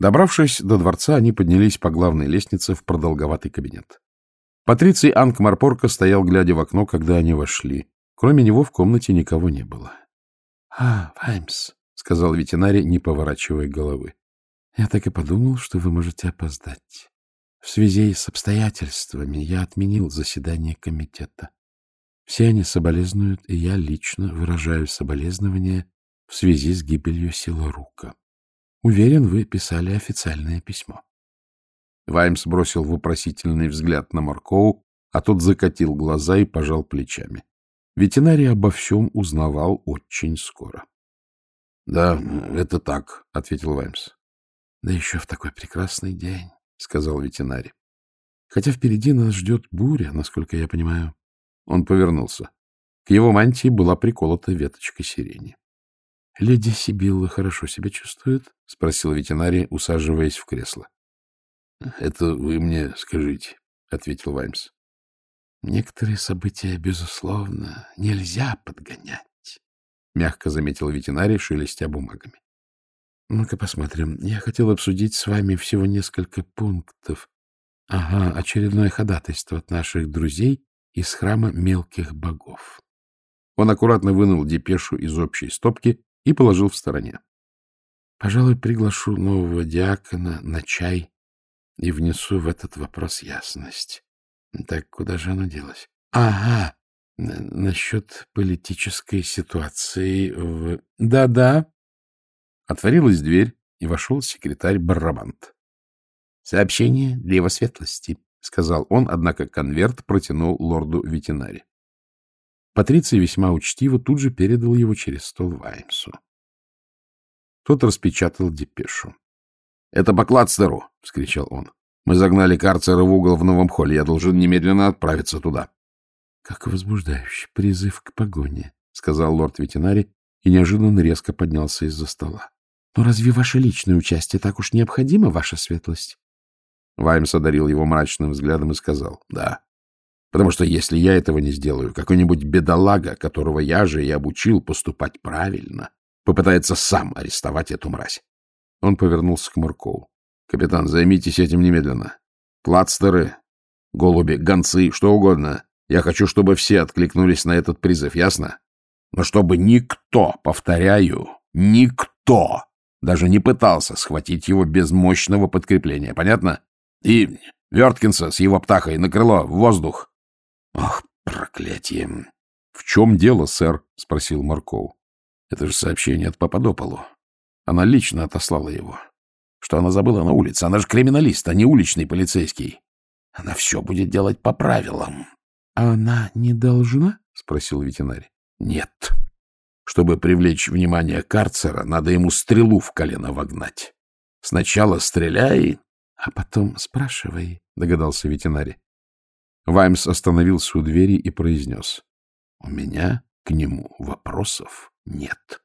Добравшись до дворца, они поднялись по главной лестнице в продолговатый кабинет. Патриций Анкмарпорка стоял, глядя в окно, когда они вошли. Кроме него в комнате никого не было. — А, Ваймс, — сказал ветеринарий, не поворачивая головы. — Я так и подумал, что вы можете опоздать. В связи с обстоятельствами я отменил заседание комитета. Все они соболезнуют, и я лично выражаю соболезнования в связи с гибелью Силарука. Уверен, вы писали официальное письмо. Ваймс бросил вопросительный взгляд на Маркоу, а тот закатил глаза и пожал плечами. Ветеринарий обо всем узнавал очень скоро. — Да, это так, — ответил Ваймс. — Да еще в такой прекрасный день, — сказал ветеринарий. — Хотя впереди нас ждет буря, насколько я понимаю. Он повернулся. К его мантии была приколота веточка сирени. — Леди Сибилла хорошо себя чувствует? — спросил ветеринарий, усаживаясь в кресло. — Это вы мне скажите, — ответил Ваймс. — Некоторые события, безусловно, нельзя подгонять, — мягко заметил ветеринарий, шелестя бумагами. — Ну-ка посмотрим. Я хотел обсудить с вами всего несколько пунктов. Ага, очередное ходатайство от наших друзей из храма мелких богов. Он аккуратно вынул депешу из общей стопки и положил в стороне. — Пожалуй, приглашу нового диакона на чай и внесу в этот вопрос ясность. Так куда же оно делось? Ага, насчет политической ситуации в... Да-да. Отворилась дверь, и вошел секретарь Баррабант. Сообщение для его светлости, — сказал он, однако конверт протянул лорду ветеринари. Патриций весьма учтиво тут же передал его через стол Ваймсу. Тот распечатал депешу. — Это по Кладстеру! — вскричал он. — Мы загнали карцера в угол в новом холле. Я должен немедленно отправиться туда. — Как возбуждающий призыв к погоне, — сказал лорд-ветеринарий и неожиданно резко поднялся из-за стола. — Но разве ваше личное участие так уж необходимо, ваша светлость? Ваймс одарил его мрачным взглядом и сказал — Да. Потому что если я этого не сделаю, какой-нибудь бедолага, которого я же и обучил поступать правильно, попытается сам арестовать эту мразь. Он повернулся к Муркову. — Капитан, займитесь этим немедленно. Кладстеры, голуби, гонцы, что угодно. Я хочу, чтобы все откликнулись на этот призыв, ясно? Но чтобы никто, повторяю, никто даже не пытался схватить его без мощного подкрепления, понятно? И Верткинса с его птахой на крыло, в воздух. Ох, проклятие! — В чем дело, сэр? — спросил Марков. — Это же сообщение от Пападополу. Она лично отослала его. Что она забыла на улице? Она же криминалист, а не уличный полицейский. Она все будет делать по правилам. — А она не должна? — спросил ветеринарий. — Нет. Чтобы привлечь внимание карцера, надо ему стрелу в колено вогнать. Сначала стреляй, а потом спрашивай, — догадался ветеринарий. Ваймс остановился у двери и произнес. — У меня к нему вопросов нет.